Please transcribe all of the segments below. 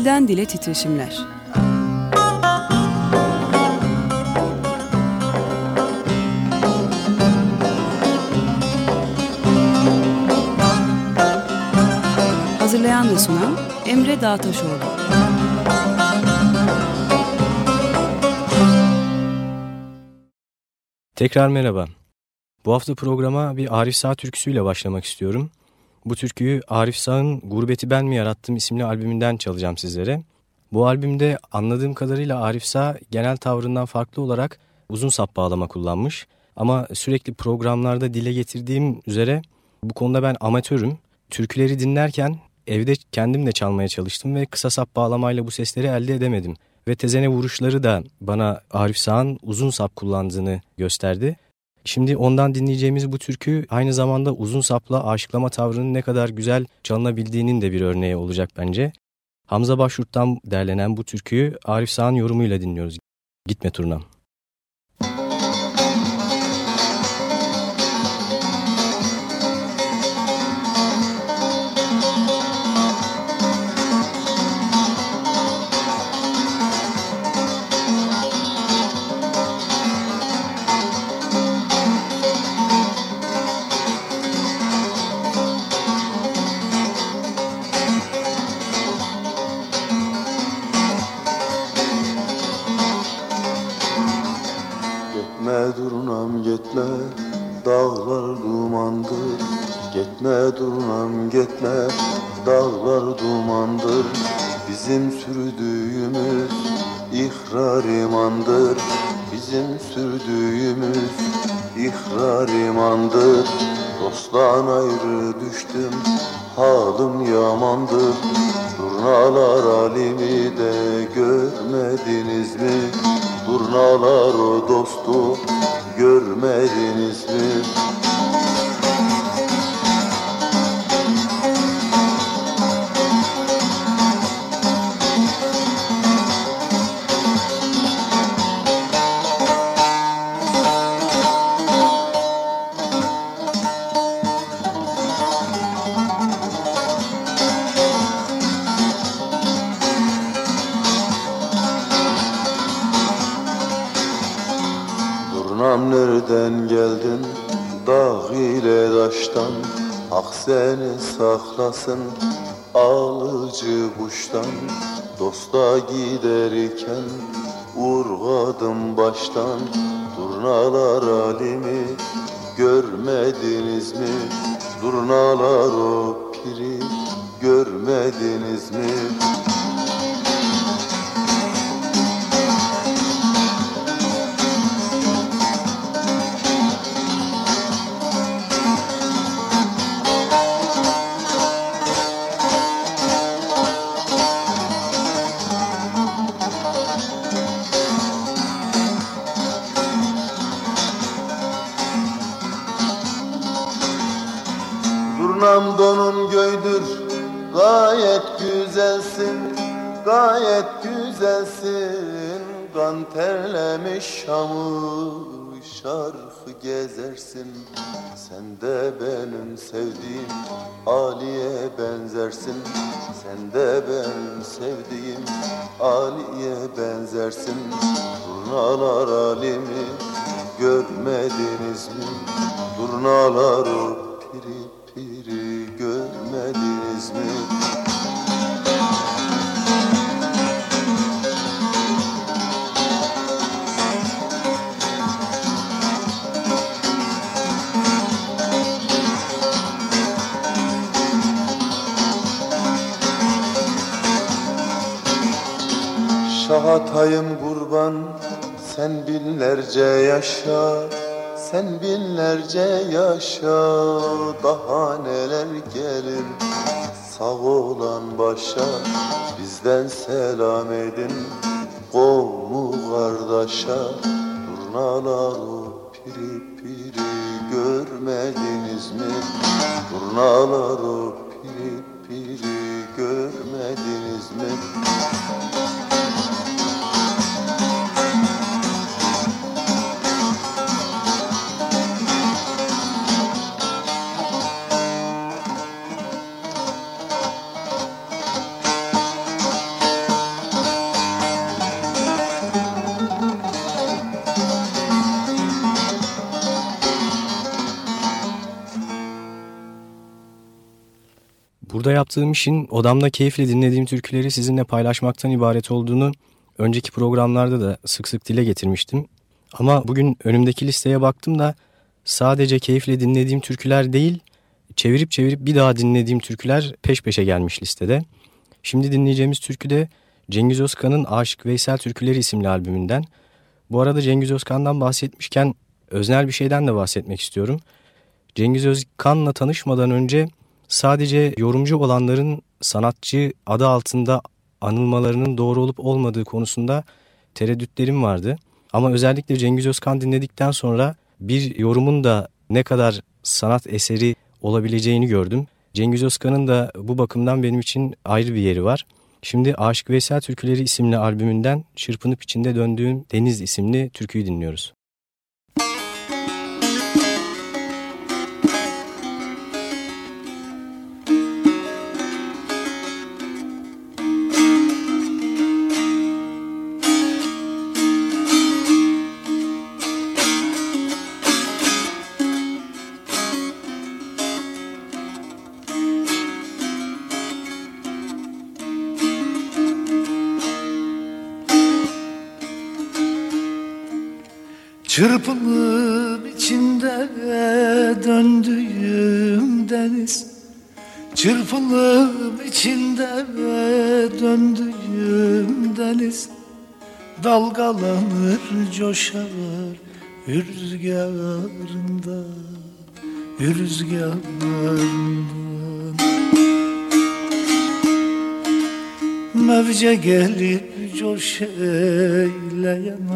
Dilden Dile Titreşimler Hazırlayan ve sunan Emre Dağtaşoğlu Tekrar merhaba. Bu hafta programa bir Arif Sağ türküsüyle başlamak istiyorum. Bu türküyü Arif Sağ'ın Gurbeti Ben Mi Yarattım isimli albümünden çalacağım sizlere. Bu albümde anladığım kadarıyla Arif Sağ genel tavrından farklı olarak uzun sap bağlama kullanmış. Ama sürekli programlarda dile getirdiğim üzere bu konuda ben amatörüm. Türküleri dinlerken evde kendim de çalmaya çalıştım ve kısa sap bağlamayla bu sesleri elde edemedim. Ve tezene vuruşları da bana Arif Sağ'ın uzun sap kullandığını gösterdi. Şimdi ondan dinleyeceğimiz bu türkü aynı zamanda uzun sapla aşıklama tavrının ne kadar güzel çalınabildiğinin de bir örneği olacak bence. Hamza Başurt'tan derlenen bu türküyü Arif Sağ'ın yorumuyla dinliyoruz. Gitme turnam. Saklasın alıcı kuştan Dosta giderken urgadım baştan Durnalar alimi görmediniz mi? Durnalar o piri görmediniz mi? Sevdiğim Ali'ye benzersin Sen de benim sevdiğim Ali'ye benzersin Turnalar alimi görmediniz mi? Turnalar o piri Şahatayım kurban sen binlerce yaşa Sen binlerce yaşa Daha neler gelir Sağ olan başa Bizden selam edin Kovmu kardeşa Turnalar o piri piri Görmediniz mi? Turnalar o piri piri Görmediniz mi? Burada yaptığım işin odamda keyifle dinlediğim türküleri sizinle paylaşmaktan ibaret olduğunu önceki programlarda da sık sık dile getirmiştim. Ama bugün önümdeki listeye baktım da sadece keyifle dinlediğim türküler değil, çevirip çevirip bir daha dinlediğim türküler peş peşe gelmiş listede. Şimdi dinleyeceğimiz türkü de Cengiz Özkan'ın Aşık Veysel Türküleri isimli albümünden. Bu arada Cengiz Özkan'dan bahsetmişken öznel bir şeyden de bahsetmek istiyorum. Cengiz Özkan'la tanışmadan önce sadece yorumcu olanların sanatçı adı altında anılmalarının doğru olup olmadığı konusunda tereddütlerim vardı. Ama özellikle Cengiz Özkan dinledikten sonra bir yorumun da ne kadar sanat eseri olabileceğini gördüm. Cengiz Özkan'ın da bu bakımdan benim için ayrı bir yeri var. Şimdi Aşık Veysel Türküleri isimli albümünden Çırpınıp içinde döndüğüm Deniz isimli türküyü dinliyoruz. Çırpınıp içinde döndüğüm deniz. Çırpınıp içinde döndüğüm deniz. Dalgalanır coşar rüzgarında Rüzgarında. Mevce gelip coş eyleyen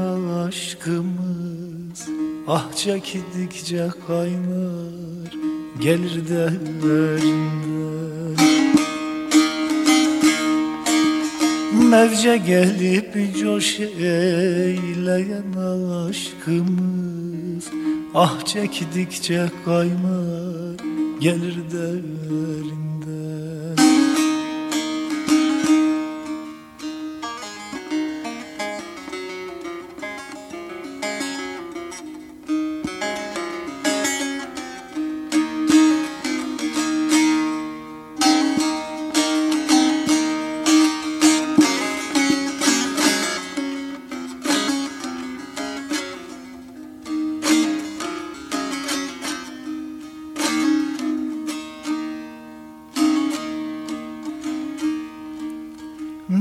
aşkımı Ah çekildikçe kaynar gelir derlerinden Mevce gelip coş eyleyen aşkımız Ah çektikçe kaynar gelir derlerinden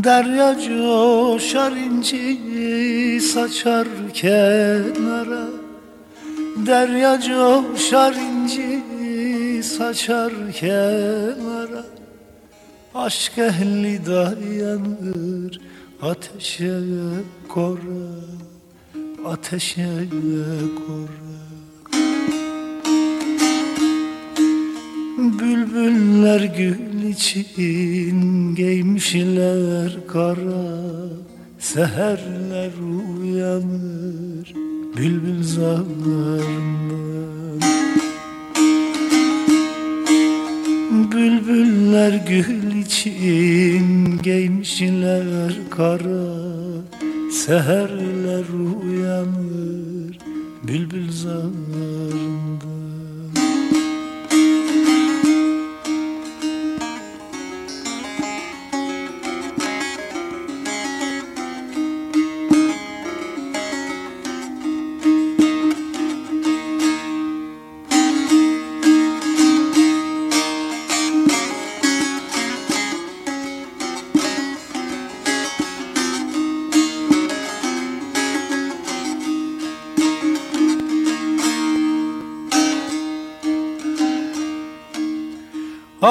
Derya coşar inci saçar kenara. Derya coşar inci saçar kenara. Aşk ehli dayanır ateşe kora Ateşe kora. Bülbüller gül için giymişler kara Seherler uyanır bülbül zarlarından Bülbüller gül için giymişler kara Seherler uyanır bülbül zarlarından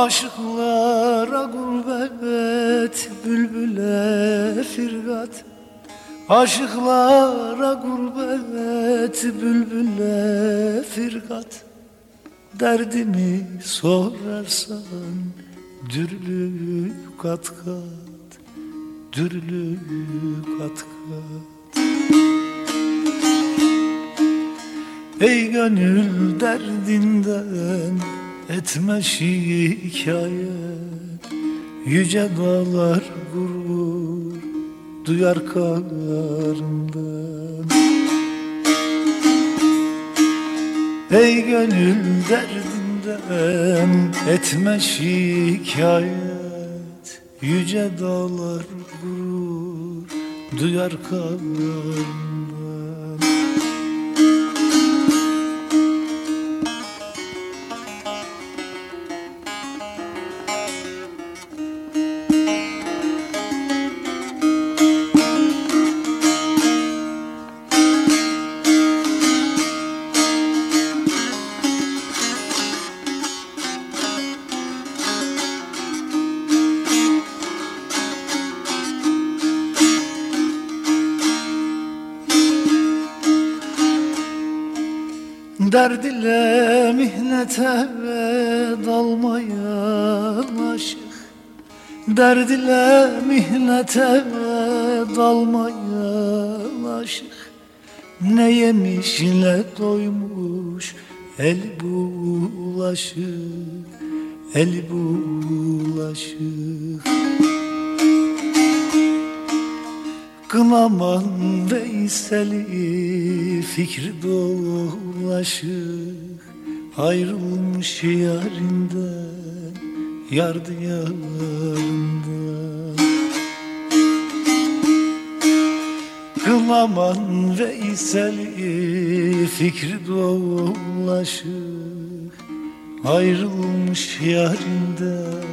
Aşıklara gurbet, bülbüle firgat. Aşıklara gurbet, bülbüle firgat. Derdimi sorarsan dürlü kat kat Dürlü kat kat. Ey gönül derdinden etme şikayet Yüce dağlar gurur duyar karından Ey gönül derdinde derdinden etme şikayet Yüce dağlar gurur duyar kalbim Derd ile mihnete dalmayan aşık. Derd ile mihnete dalmayan aşık. Ne yemişle doymuş el bulaşık El bulaşık Kınaman Veysel'i fikri dolaşık. Ayrılmış yarinden yar diyarından Kınaman Veysel'i fikri dolaşık. Ayrılmış yarinden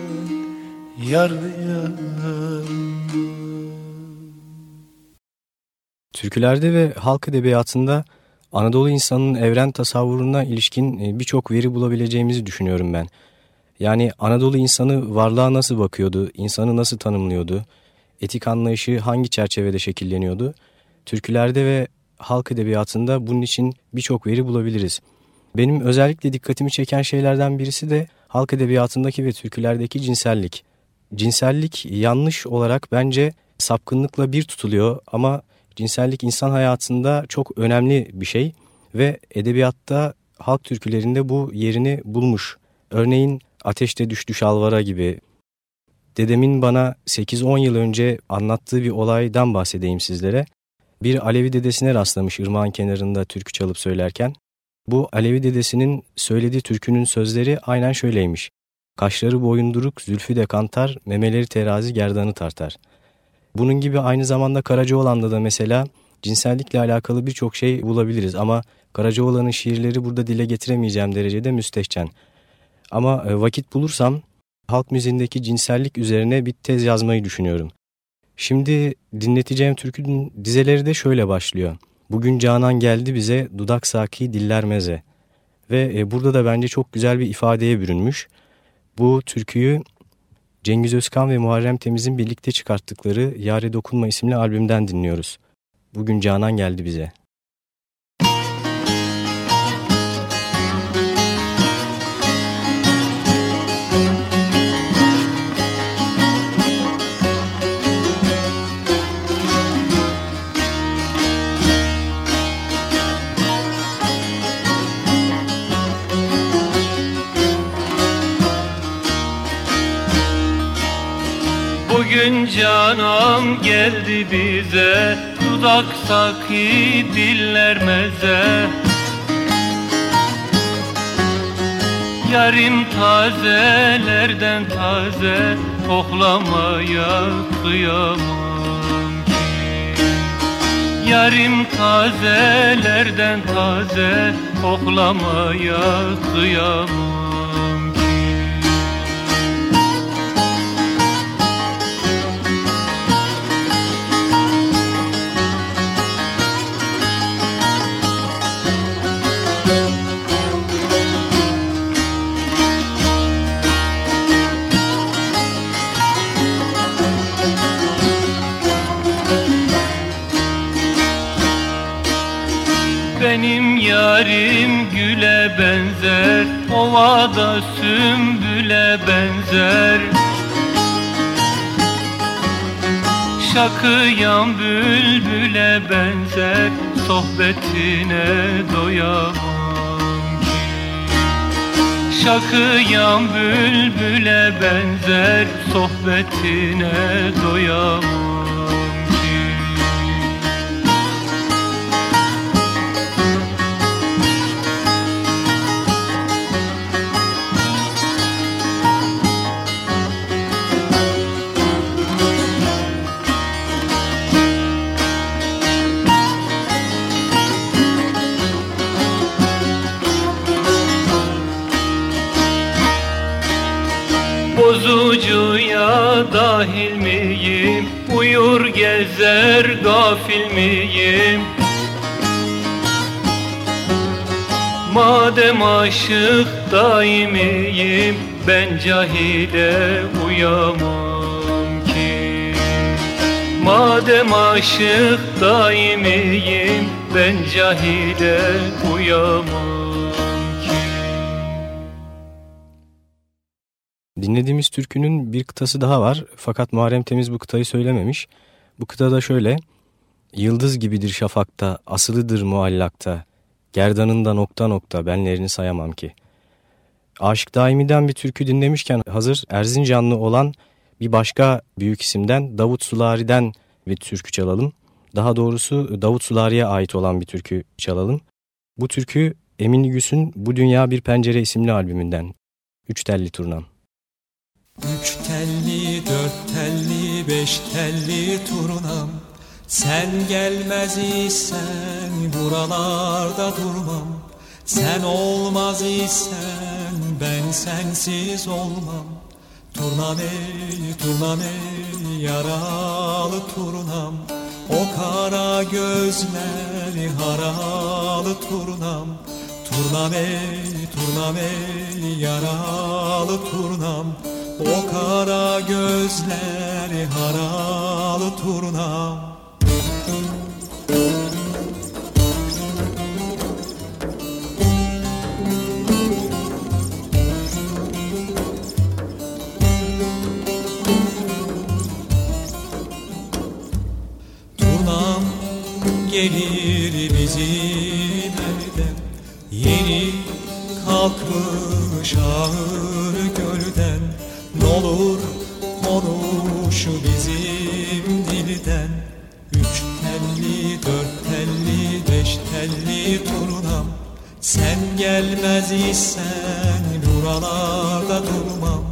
yar diyarından Türkülerde ve halk edebiyatında Anadolu insanının evren tasavvuruna ilişkin e, birçok veri bulabileceğimizi düşünüyorum ben. Yani Anadolu insanı varlığa nasıl bakıyordu, insanı nasıl tanımlıyordu, etik anlayışı hangi çerçevede şekilleniyordu? Türkülerde ve halk edebiyatında bunun için birçok veri bulabiliriz. Benim özellikle dikkatimi çeken şeylerden birisi de halk edebiyatındaki ve türkülerdeki cinsellik. Cinsellik yanlış olarak bence sapkınlıkla bir tutuluyor ama cinsellik insan hayatında çok önemli bir şey ve edebiyatta halk türkülerinde bu yerini bulmuş. Örneğin Ateşte Düştü Şalvara gibi. Dedemin bana 8-10 yıl önce anlattığı bir olaydan bahsedeyim sizlere. Bir Alevi dedesine rastlamış ırmağın kenarında türkü çalıp söylerken. Bu Alevi dedesinin söylediği türkünün sözleri aynen şöyleymiş. Kaşları boyunduruk, zülfü de kantar, memeleri terazi gerdanı tartar.'' Bunun gibi aynı zamanda Karacaoğlan'da da mesela cinsellikle alakalı birçok şey bulabiliriz ama Karacaoğlan'ın şiirleri burada dile getiremeyeceğim derecede müstehcen. Ama e, vakit bulursam halk müziğindeki cinsellik üzerine bir tez yazmayı düşünüyorum. Şimdi dinleteceğim türkünün dizeleri de şöyle başlıyor. Bugün Canan geldi bize dudak saki diller meze. Ve e, burada da bence çok güzel bir ifadeye bürünmüş. Bu türküyü Cengiz Özkan ve Muharrem Temiz'in birlikte çıkarttıkları Yare Dokunma isimli albümden dinliyoruz. Bugün Canan geldi bize. Bugün canım geldi bize. Dudak saki diller meze. Yarim tazelerden taze Koklamaya kıyamam ki. Yarim tazelerden taze Koklamaya kıyamam Benim yarim güle benzer Ovada sümbüle benzer. Şakıyan bülbüle benzer Sohbetine doyamam Şakıyan bülbüle benzer Sohbetine doyamam Bozucuya dahil miyim? Uyur gezer gafil miyim? Madem aşık daimiyim Ben cahile uyamam ki. Madem aşık daimiyim Ben cahile uyamam türkünün bir kıtası daha var fakat Muharrem Temiz bu kıtayı söylememiş. Bu kıta da şöyle. Yıldız gibidir şafakta, asılıdır muallakta, gerdanında nokta nokta benlerini sayamam ki. Aşık Daimi'den bir türkü dinlemişken hazır Erzincanlı olan bir başka büyük isimden Davut Sulari'den bir türkü çalalım. Daha doğrusu Davut Sulari'ye ait olan bir türkü çalalım. Bu türkü Emin Güs'ün Bu Dünya Bir Pencere isimli albümünden. Üç telli turnam. Üç telli, dört telli, beş telli turnam. Sen gelmez isen buralarda durmam. Sen olmaz isen ben sensiz olmam. Turnam ey, turnam ey, yaralı turnam. O kara gözleri haralı turnam. Turnam ey, turnam ey, yaralı turnam o kara gözleri haralı turna. Turnam gelir bizim evden Yeni kalkmış ağır gölden N'olur konuş bizim dilden. Üç telli, dört telli, beş telli turnam Sen gelmez isen buralarda durmam.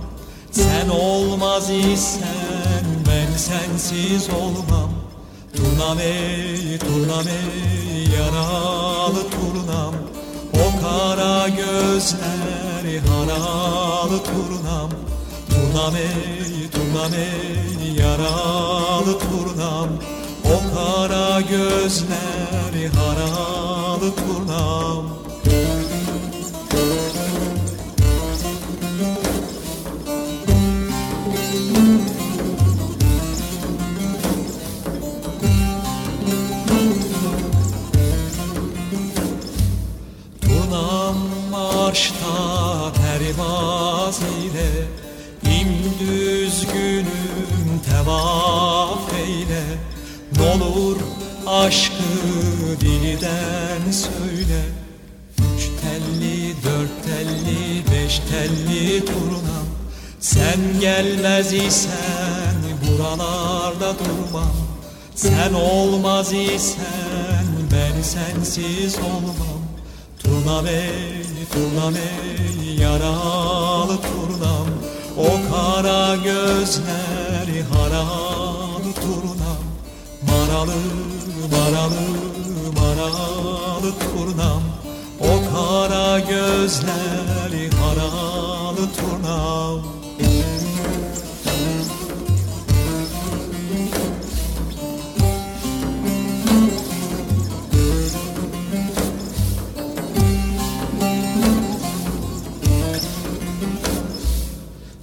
Sen olmaz isen ben sensiz olmam. Turnam ey, turnam ey, yaralı turnam. O kara gözleri haralı turnam Turnam ey, turnam ey, yaralı turnam. O kara gözleri haralı turnam. Turnam marşta pervaz ile İmdüz günüm tevaf eyle. N'olur aşkı dilden söyle. Üç telli, dört telli, beş telli turnam Sen gelmez isen buralarda durmam Sen olmaz isen ben sensiz olmam. Turnam ey, turnam ey, yaralı turnam O kara gözleri haralı turnam Maralı, maralı, maralı turnam O kara gözleri haralı turnam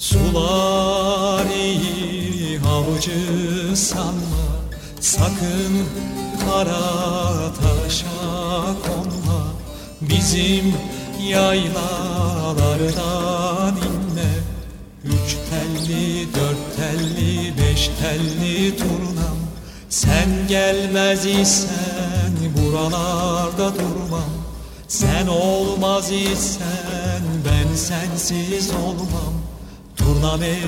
Sular iyi havucu sanma. Sakın kara taşa konma. Bizim yaylalardan inme. Üç telli, dört telli, beş telli turnam. Sen gelmez isen buralarda durmam. Sen olmaz isen ben sensiz olmam Turnam ey,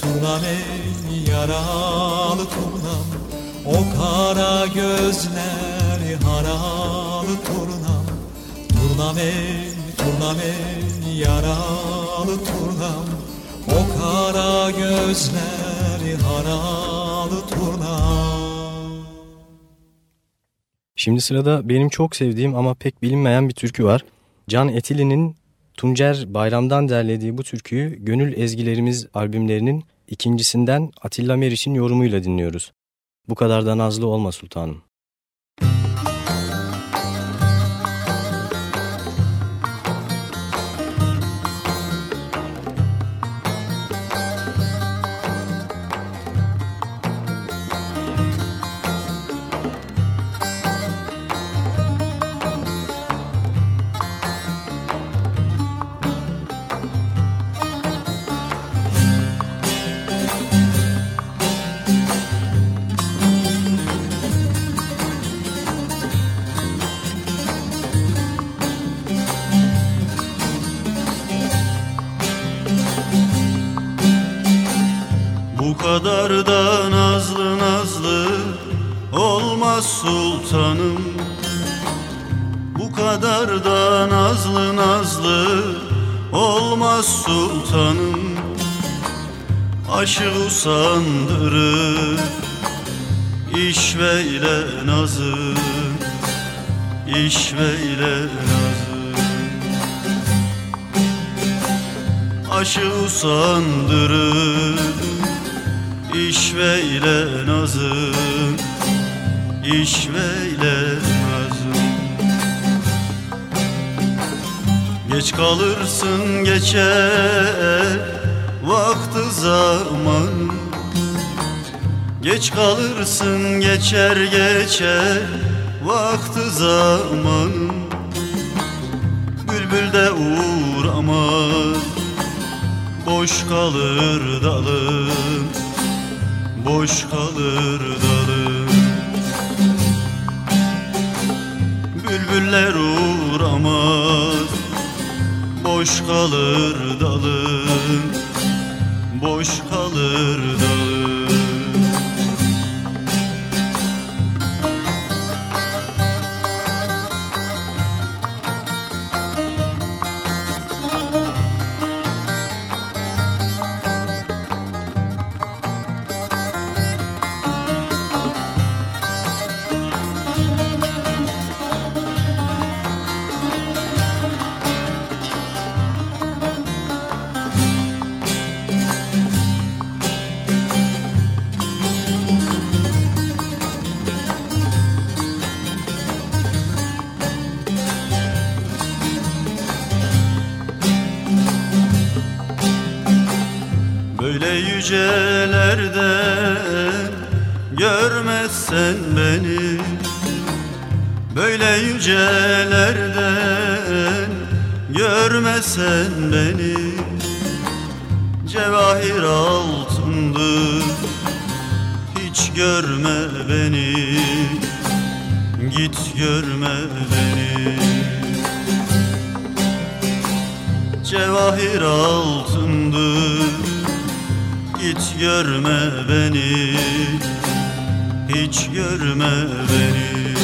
turnam ey, yaralı turnam O kara gözleri haralı turnam Turnam ey, turnam ey, yaralı turnam O kara gözleri haralı turnam Şimdi sırada benim çok sevdiğim ama pek bilinmeyen bir türkü var. Can Etili'nin Tuncer Bayram'dan derlediği bu türküyü Gönül Ezgilerimiz albümlerinin ikincisinden Atilla Meriç'in yorumuyla dinliyoruz. Bu kadar da nazlı olma sultanım. Kadar da nazlı nazlı olmaz sultanım. Bu kadar da nazlı nazlı olmaz sultanım. Aşık usandırır işveyle nazı işveyle nazı. Aşık usandırır İşveyle nazım. İşveyle nazım. Geç kalırsın geçer Vakti zaman. Geç kalırsın geçer geçer Vakti zaman. Bülbül de uğramaz Boş kalır dalım boş kalır dalım. Bülbüller uğramaz boş kalır dalım. Boş kalır dalım görmezsen beni. Böyle yücelerden görmesen beni. Cevahir altındır hiç görme beni. Git görme beni. Cevahir altındır Git görme beni Hiç görme beni.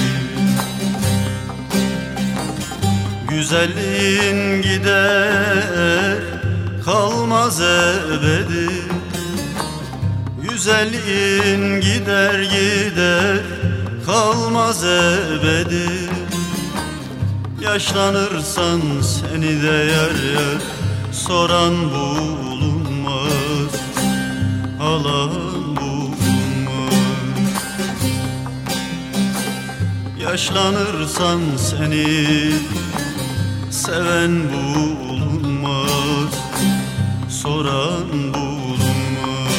Güzelliğin gider Kalmaz ebedi. Güzelliğin gider gider Kalmaz ebedi. Yaşlanırsan seni de yer yer Soran bulunmaz Yaşlanırsan seni seven bulunmaz Soran bulunmaz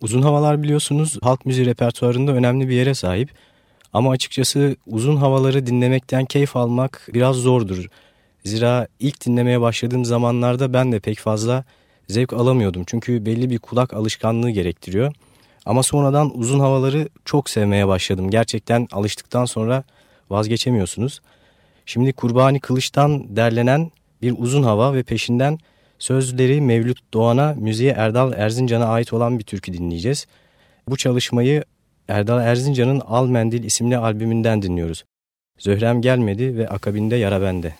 Uzun havalar biliyorsunuz halk müziği repertuarında önemli bir yere sahip. Ama açıkçası uzun havaları dinlemekten keyif almak biraz zordur. Zira ilk dinlemeye başladığım zamanlarda ben de pek fazla zevk alamıyordum. Çünkü belli bir kulak alışkanlığı gerektiriyor. Ama sonradan uzun havaları çok sevmeye başladım. Gerçekten alıştıktan sonra vazgeçemiyorsunuz. Şimdi Kurbani Kılıç'tan derlenen bir uzun hava ve peşinden sözleri Mevlüt Doğan'a, müziğe Erdal Erzincan'a ait olan bir türkü dinleyeceğiz. Bu çalışmayı Erdal Erzincan'ın Al Mendil isimli albümünden dinliyoruz. Zöhrem gelmedi ve akabinde yara bende.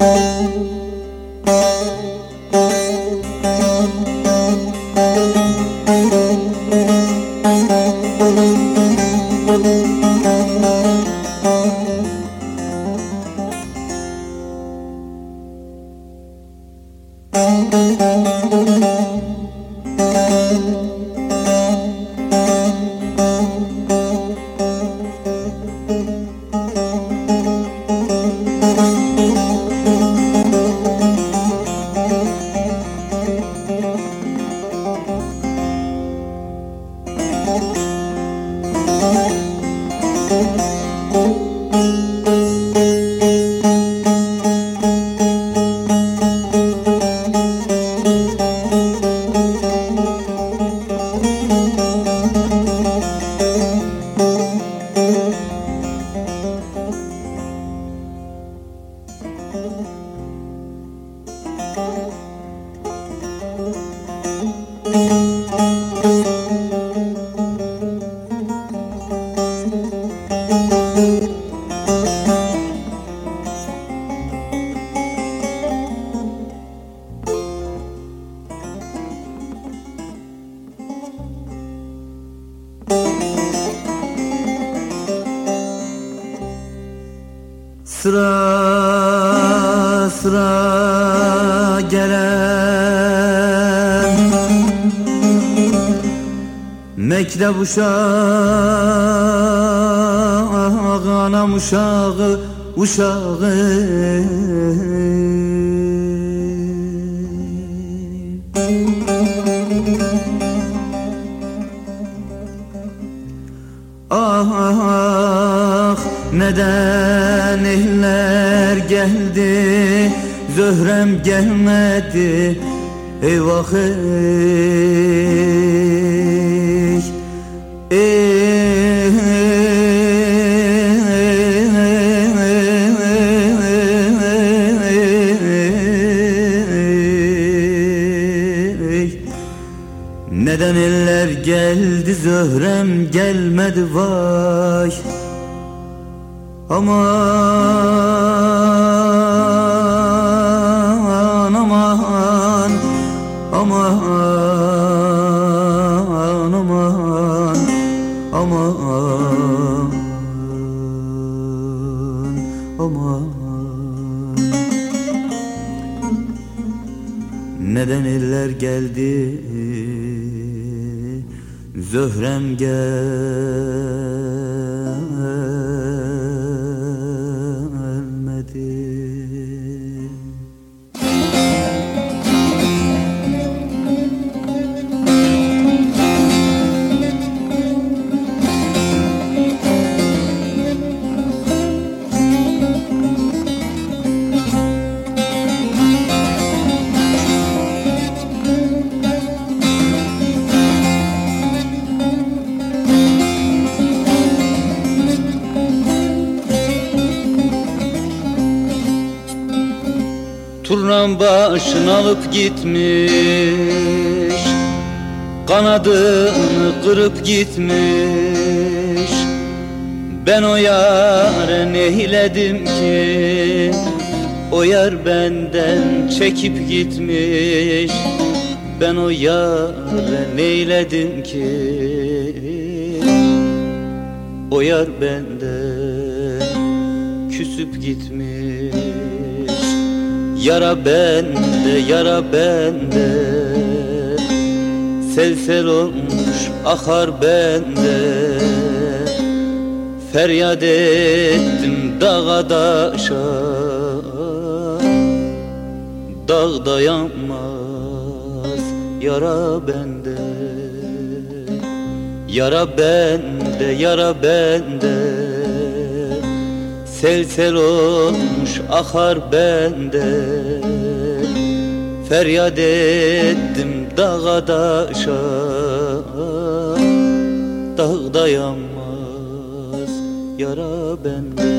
Müzik Mektep uşağı anam uşağı uşağı gelmedi vay Aman aman aman aman aman aman. Neden eller geldi Zöhrem gelmedi başını alıp gitmiş Kanadını kırıp gitmiş. Ben o yâre neyledim ki O yar benden çekip gitmiş. Ben o yâre neyledim ki O yar benden küsüp gitmiş Yara bende, yara bende. Sel sel olmuş akar bende. Feryat ettim dağa daşa. Dağ dayanmaz yara bende. Yara bende, yara bende Sel sel olmuş akar bende. Feryat ettim dağa daşa. Dağ dayanmaz yara bende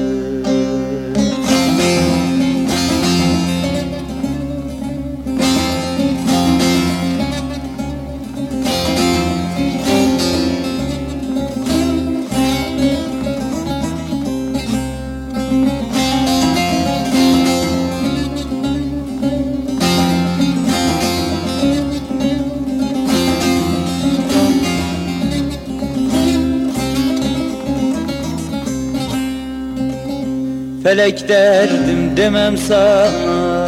Felek derdim demem sana.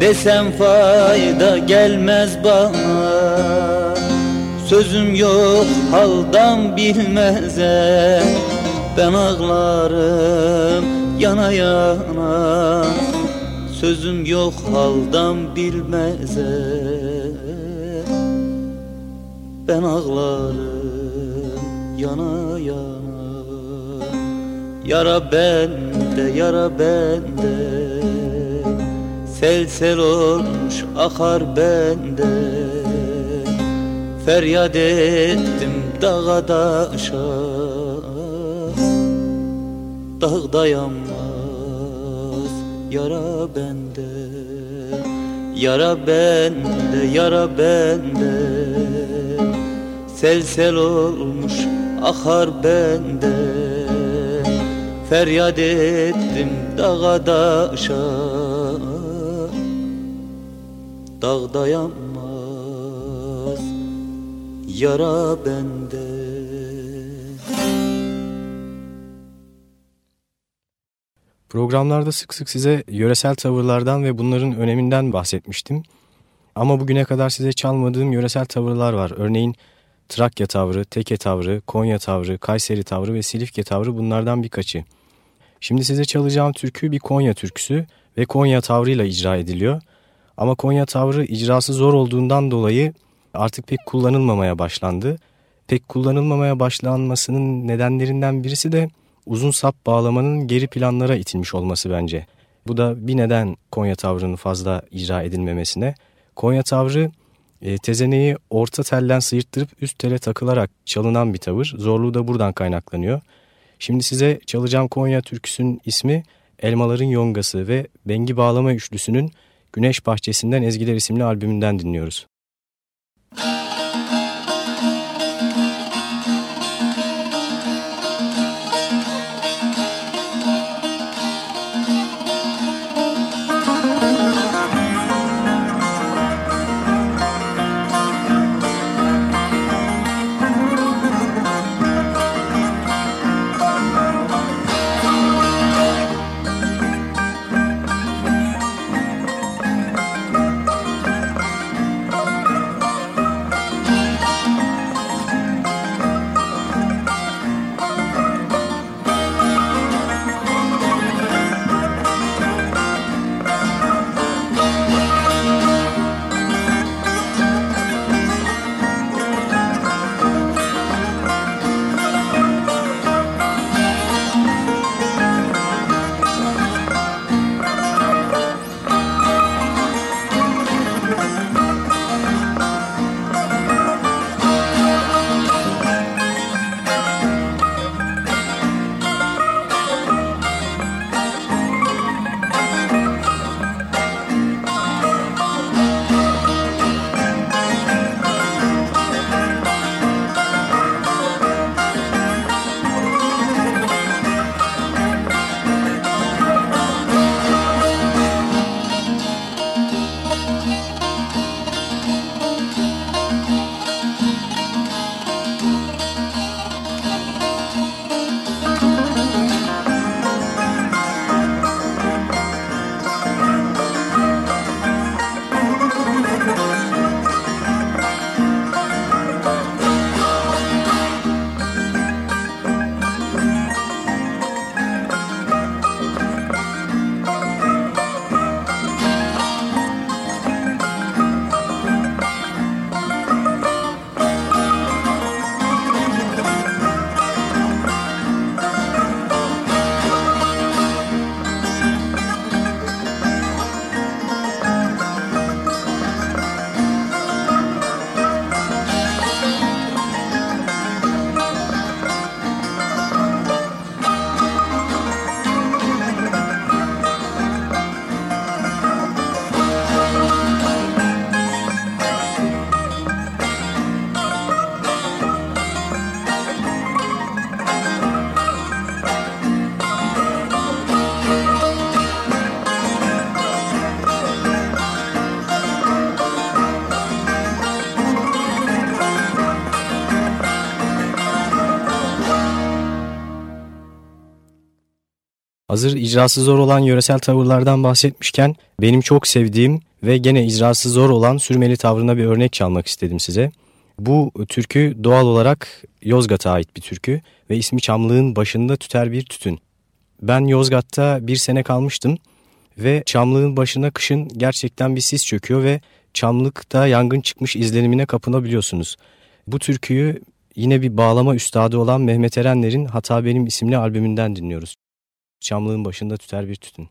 Desem fayda gelmez bana. Sözüm yok haldan bilmeze. Ben ağlarım yana yana. Sözüm yok haldan bilmeze. Ben ağlarım yana Yara bende, yara bende. Sel sel olmuş akar bende. Feryat ettim dağa daşa. Dağ dayanmaz yara bende. Yara bende, yara bende. Sel sel olmuş akar bende Feryat ettim dağa daşa Dağ dayanmaz yara bende Programlarda sık sık size yöresel tavırlardan ve bunların öneminden bahsetmiştim. Ama bugüne kadar size çalmadığım yöresel tavırlar var. Örneğin Trakya tavrı, Teke tavrı, Konya tavrı, Kayseri tavrı ve Silifke tavrı bunlardan birkaçı. Şimdi size çalacağım türkü bir Konya türküsü ve Konya tavrıyla icra ediliyor. Ama Konya tavrı icrası zor olduğundan dolayı artık pek kullanılmamaya başlandı. Pek kullanılmamaya başlanmasının nedenlerinden birisi de uzun sap bağlamanın geri planlara itilmiş olması bence. Bu da bir neden Konya tavrının fazla icra edilmemesine. Konya tavrı e, tezeneyi orta telden sıyırttırıp üst tele takılarak çalınan bir tavır. Zorluğu da buradan kaynaklanıyor. Şimdi size çalacağım Konya türküsünün ismi Elmaların Yongası ve Bengi Bağlama Üçlüsü'nün Güneş Bahçesi'nden Ezgiler isimli albümünden dinliyoruz. Hazır icrası zor olan yöresel tavırlardan bahsetmişken benim çok sevdiğim ve gene icrası zor olan sürmeli tavrına bir örnek çalmak istedim size. Bu türkü doğal olarak Yozgat'a ait bir türkü ve ismi Çamlığın başında tüter bir tütün. Ben Yozgat'ta bir sene kalmıştım ve Çamlığın başına kışın gerçekten bir sis çöküyor ve Çamlık'ta yangın çıkmış izlenimine kapınabiliyorsunuz. Bu türküyü yine bir bağlama üstadı olan Mehmet Erenler'in Hata Benim isimli albümünden dinliyoruz. Çamlığın başında tüter bir tütün.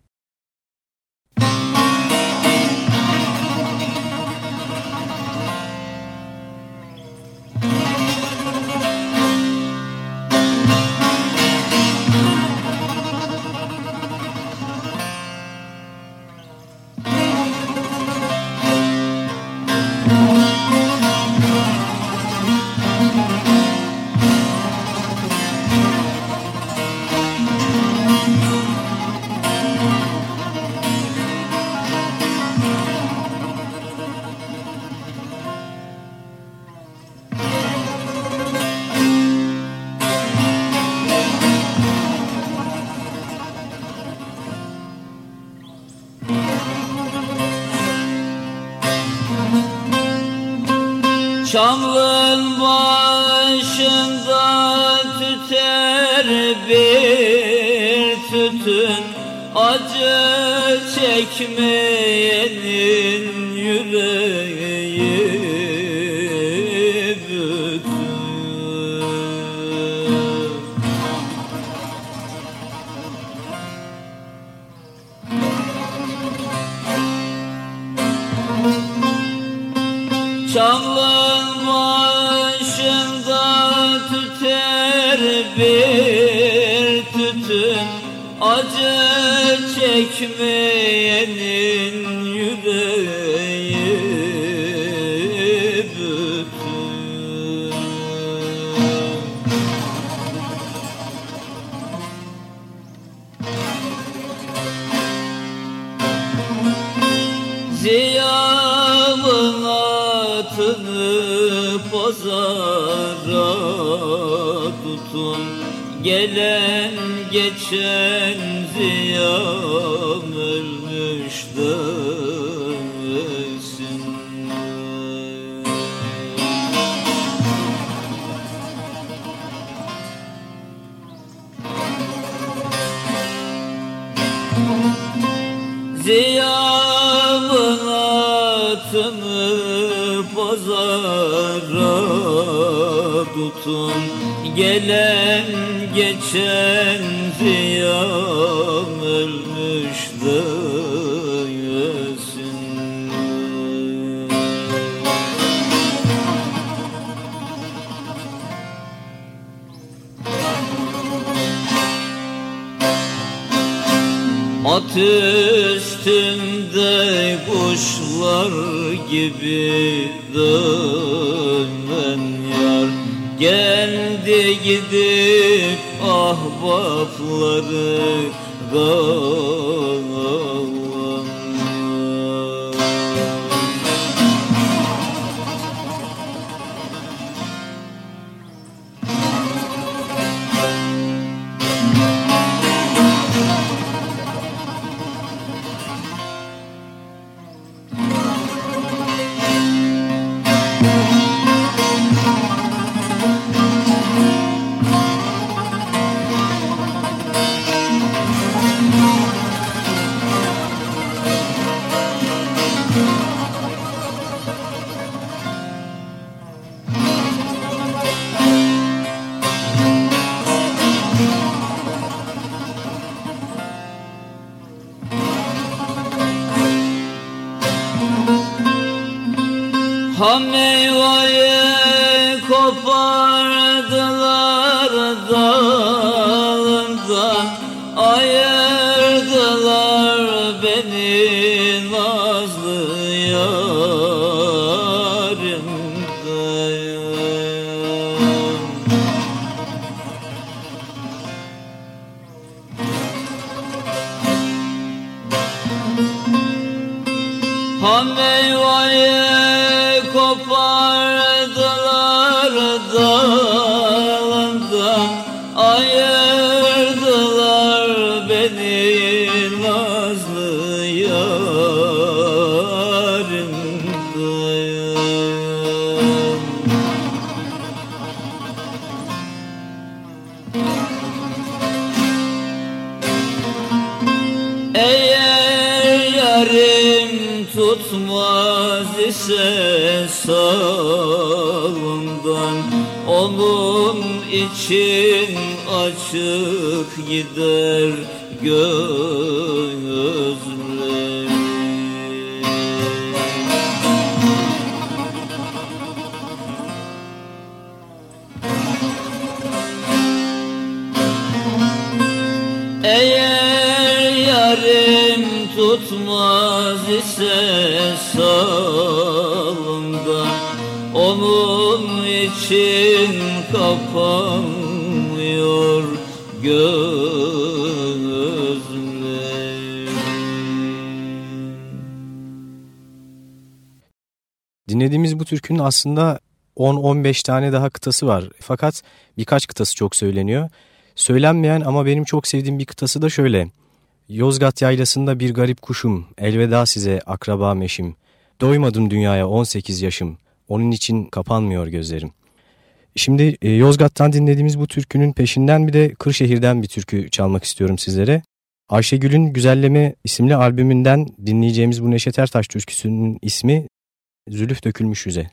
Çekmeyenin Gelen geçen ziyam ölmüş demesin Ziyamın atını pazara tutun. Gelen geçen ziyam ölmüş deyesin At üstünde kuşlar gibi dönen yar. Geldi gidip ahbapları sağımdan Onun için açık gider gözlerim için kapanmıyor gözlerim Dinlediğimiz bu türkünün aslında 10-15 tane daha kıtası var. Fakat birkaç kıtası çok söyleniyor. Söylenmeyen ama benim çok sevdiğim bir kıtası da şöyle. Yozgat yaylasında bir garip kuşum, elveda size akraba meşim. Doymadım dünyaya 18 yaşım, Onun için kapanmıyor gözlerim. Şimdi e, Yozgat'tan dinlediğimiz bu türkünün peşinden bir de Kırşehir'den bir türkü çalmak istiyorum sizlere. Ayşegül'ün Güzelleme isimli albümünden dinleyeceğimiz bu Neşet Ertaş türküsünün ismi Zülüf Dökülmüş Yüze.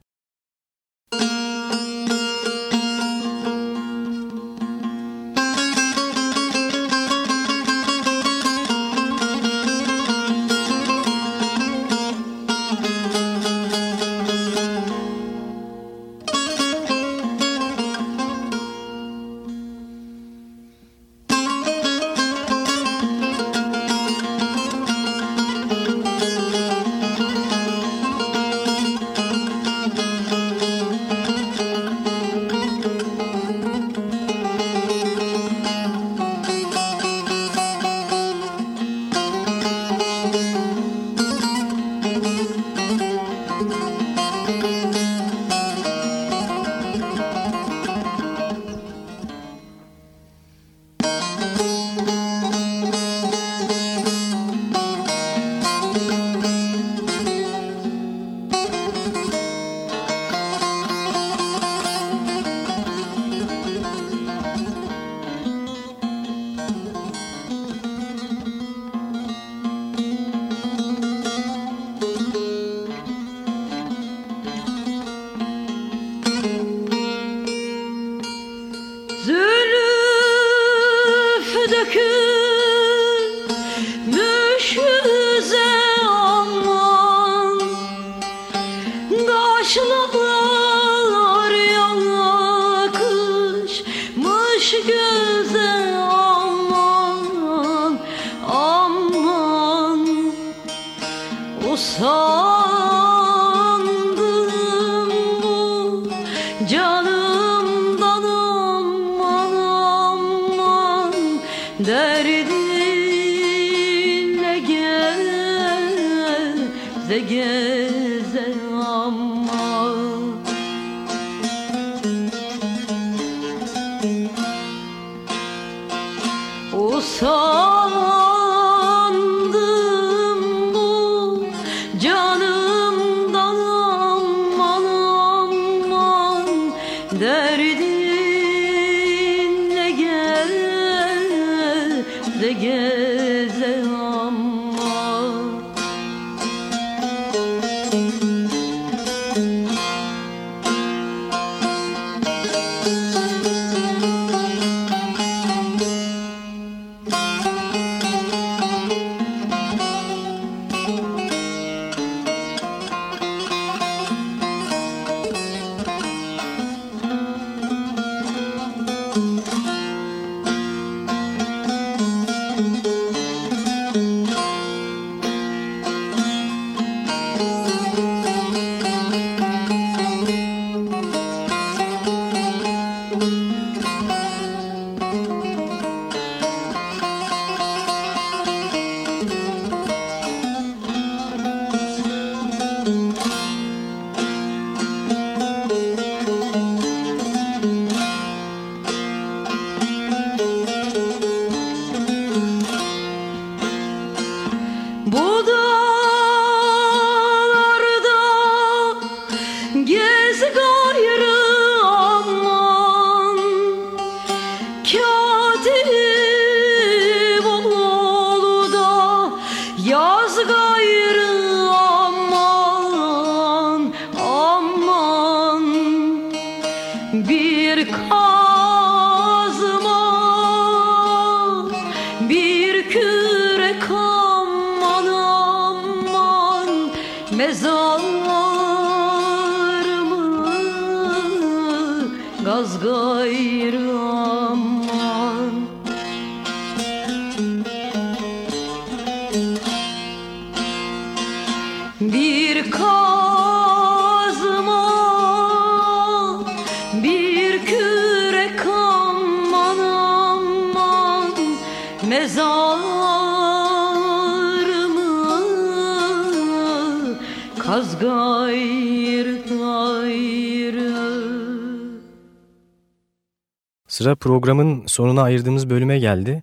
Sıra programın sonuna ayırdığımız bölüme geldi.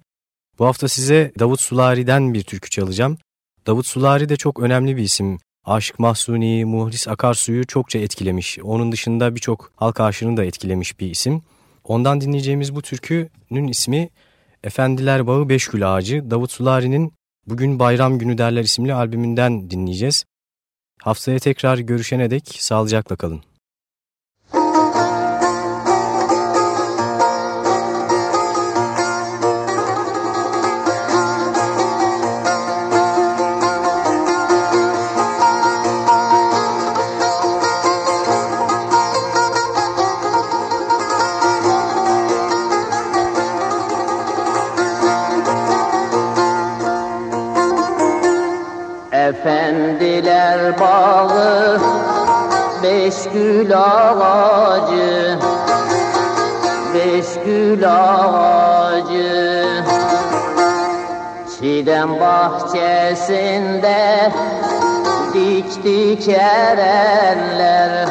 Bu hafta size Davut Sulari'den bir türkü çalacağım. Davut Sulari de çok önemli bir isim Aşk Mahsuni, Muhlis Akarsu'yu çokça etkilemiş. Onun dışında birçok halk aşığını da etkilemiş bir isim. Ondan dinleyeceğimiz bu türkünün ismi Efendiler Bağı Beşgül Ağacı. Davut Sulari'nin Bugün Bayram Günü Derler isimli albümünden dinleyeceğiz. Haftaya tekrar görüşene dek sağlıcakla kalın. Efendiler bağı Beş gül ağacı Beş gül ağacı. Çiğdem bahçesinde Diktik erenler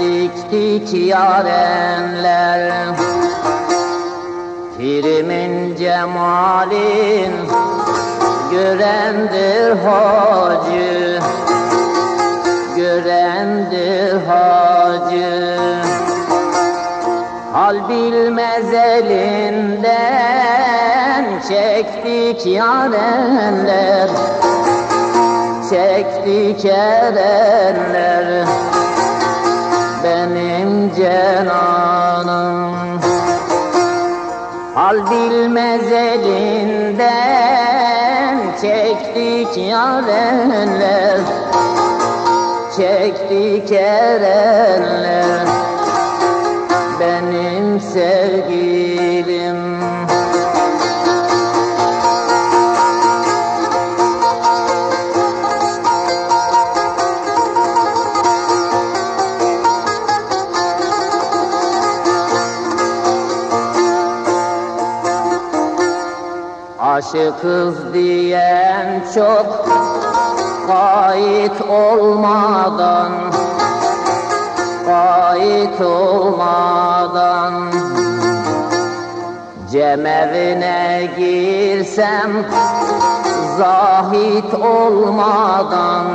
Diktik yarenler Pirimin cemalin görendir hacı görendir hacı. Hal bilmez elinden çektik yarenler Çektik erenler benim cenanım. Hal bilmez elinden yarenler Çektik erenler benim sevgilim. Aşıkız diyen çok Kayıt olmadan Kayıt olmadan Cemevine girsem Zahit olmadan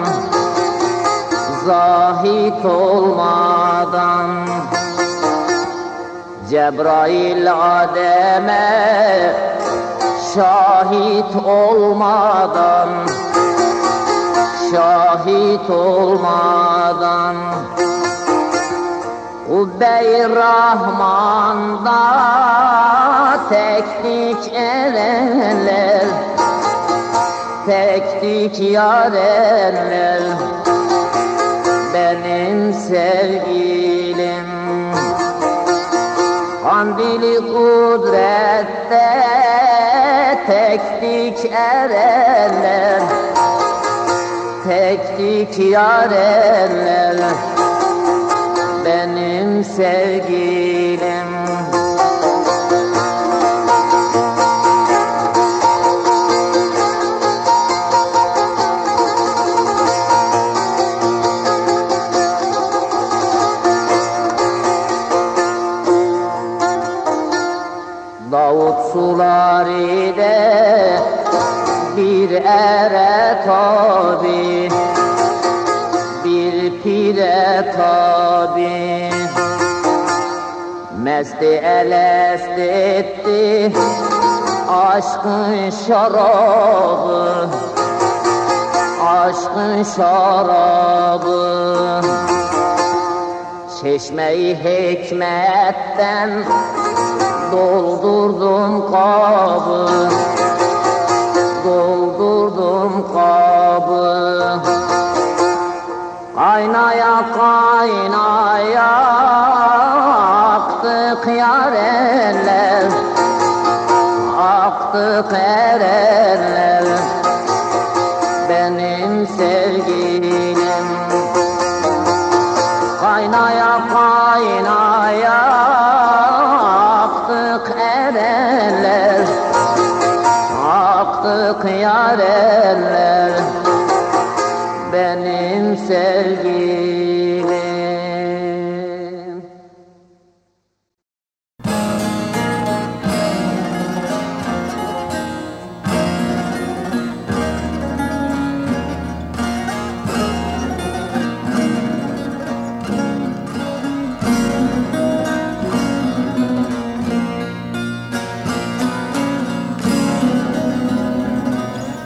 Zahit olmadan Cebrail Adem'e şahit olmadan şahit olmadan. Ubey Rahman'da teknik erenler Teknik yarenler Benim sevgilim Kandili kudrette erenler Teknik yarenler Benim sevgilim bir ere tabi Bir pire tabi. Mesti elest etti aşkın şarabı Aşkın şarabı. Çeşmeyi hikmetten doldurdum kabı kabı. Kaynaya kaynaya aktık yarenler Aktık erenler sevgilim.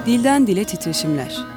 Dilden Dile Titreşimler.